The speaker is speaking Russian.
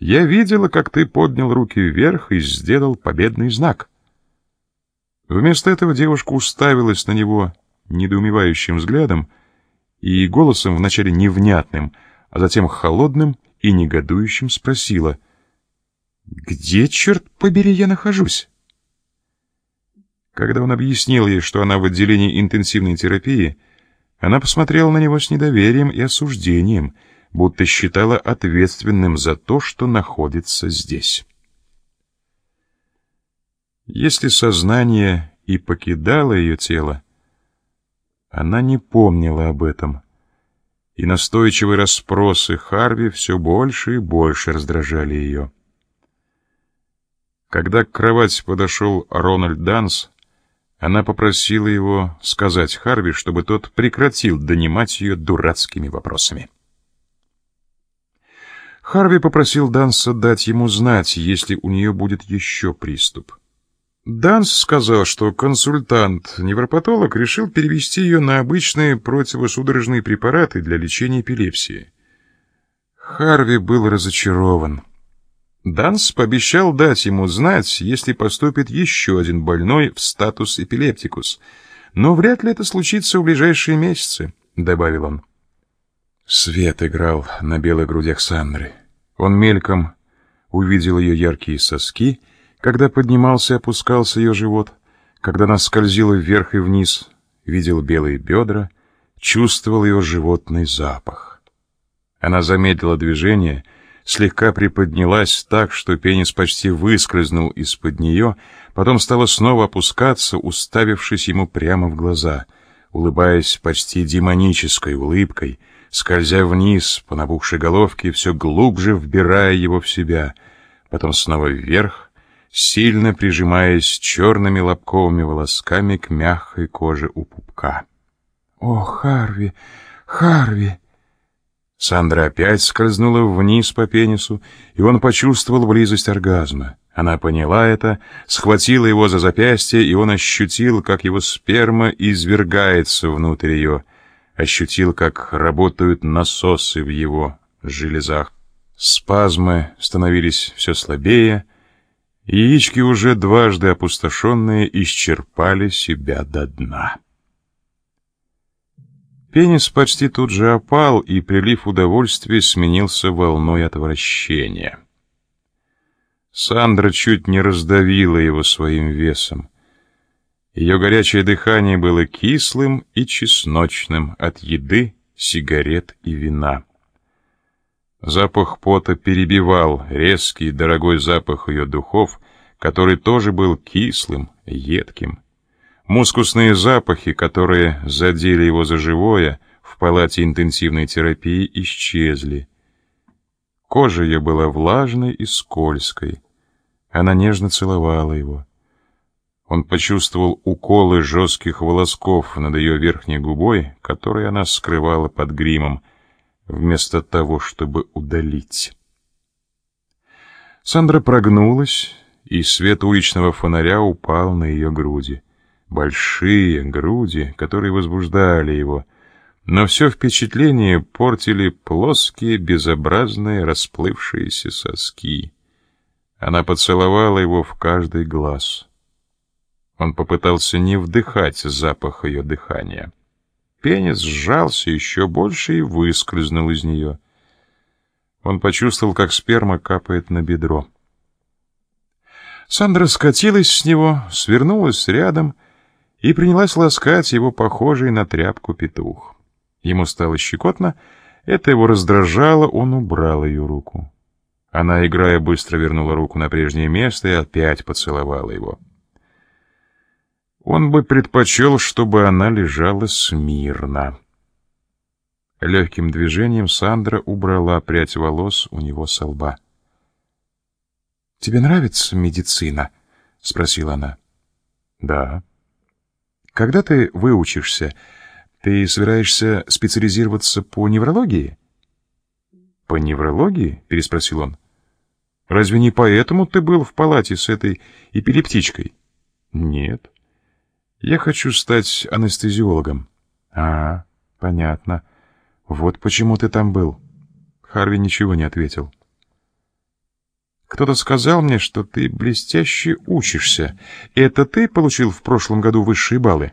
Я видела, как ты поднял руки вверх и сделал победный знак. Вместо этого девушка уставилась на него недоумевающим взглядом и голосом вначале невнятным, а затем холодным и негодующим спросила, «Где, черт побери, я нахожусь?» Когда он объяснил ей, что она в отделении интенсивной терапии, она посмотрела на него с недоверием и осуждением, будто считала ответственным за то, что находится здесь. Если сознание и покидало ее тело, она не помнила об этом, и настойчивые расспросы Харви все больше и больше раздражали ее. Когда к кровати подошел Рональд Данс, она попросила его сказать Харви, чтобы тот прекратил донимать ее дурацкими вопросами. Харви попросил Данса дать ему знать, если у нее будет еще приступ. Данс сказал, что консультант-невропатолог решил перевести ее на обычные противосудорожные препараты для лечения эпилепсии. Харви был разочарован. Данс пообещал дать ему знать, если поступит еще один больной в статус эпилептикус. Но вряд ли это случится в ближайшие месяцы, — добавил он. Свет играл на белых грудях Сандры. Он мельком увидел ее яркие соски, когда поднимался и опускался ее живот, когда она скользила вверх и вниз, видел белые бедра, чувствовал ее животный запах. Она замедлила движение — слегка приподнялась так, что пенис почти выскользнул из-под нее, потом стала снова опускаться, уставившись ему прямо в глаза, улыбаясь почти демонической улыбкой, скользя вниз по набухшей головке, все глубже вбирая его в себя, потом снова вверх, сильно прижимаясь черными лобковыми волосками к мягкой коже у пупка. «О, Харви! Харви!» Сандра опять скользнула вниз по пенису, и он почувствовал близость оргазма. Она поняла это, схватила его за запястье, и он ощутил, как его сперма извергается внутрь ее, ощутил, как работают насосы в его железах. Спазмы становились все слабее, яички, уже дважды опустошенные, исчерпали себя до дна. Пенис почти тут же опал, и прилив удовольствия сменился волной отвращения. Сандра чуть не раздавила его своим весом. Ее горячее дыхание было кислым и чесночным от еды, сигарет и вина. Запах пота перебивал резкий дорогой запах ее духов, который тоже был кислым, едким. Мускусные запахи, которые задели его за живое в палате интенсивной терапии, исчезли. Кожа ее была влажной и скользкой. Она нежно целовала его. Он почувствовал уколы жестких волосков над ее верхней губой, которые она скрывала под гримом, вместо того, чтобы удалить. Сандра прогнулась, и свет уличного фонаря упал на ее груди большие груди, которые возбуждали его, но все впечатление портили плоские, безобразные, расплывшиеся соски. Она поцеловала его в каждый глаз. Он попытался не вдыхать запах ее дыхания. Пенис сжался еще больше и выскользнул из нее. Он почувствовал, как сперма капает на бедро. Сандра скатилась с него, свернулась рядом и принялась ласкать его похожий на тряпку петух. Ему стало щекотно, это его раздражало, он убрал ее руку. Она, играя, быстро вернула руку на прежнее место и опять поцеловала его. Он бы предпочел, чтобы она лежала смирно. Легким движением Сандра убрала прядь волос у него со лба. «Тебе нравится медицина?» — спросила она. «Да». Когда ты выучишься, ты собираешься специализироваться по неврологии? По неврологии? переспросил он. Разве не поэтому ты был в палате с этой эпилептичкой? Нет. Я хочу стать анестезиологом. А, понятно. Вот почему ты там был. Харви ничего не ответил. Кто-то сказал мне, что ты блестяще учишься. Это ты получил в прошлом году высшие баллы?»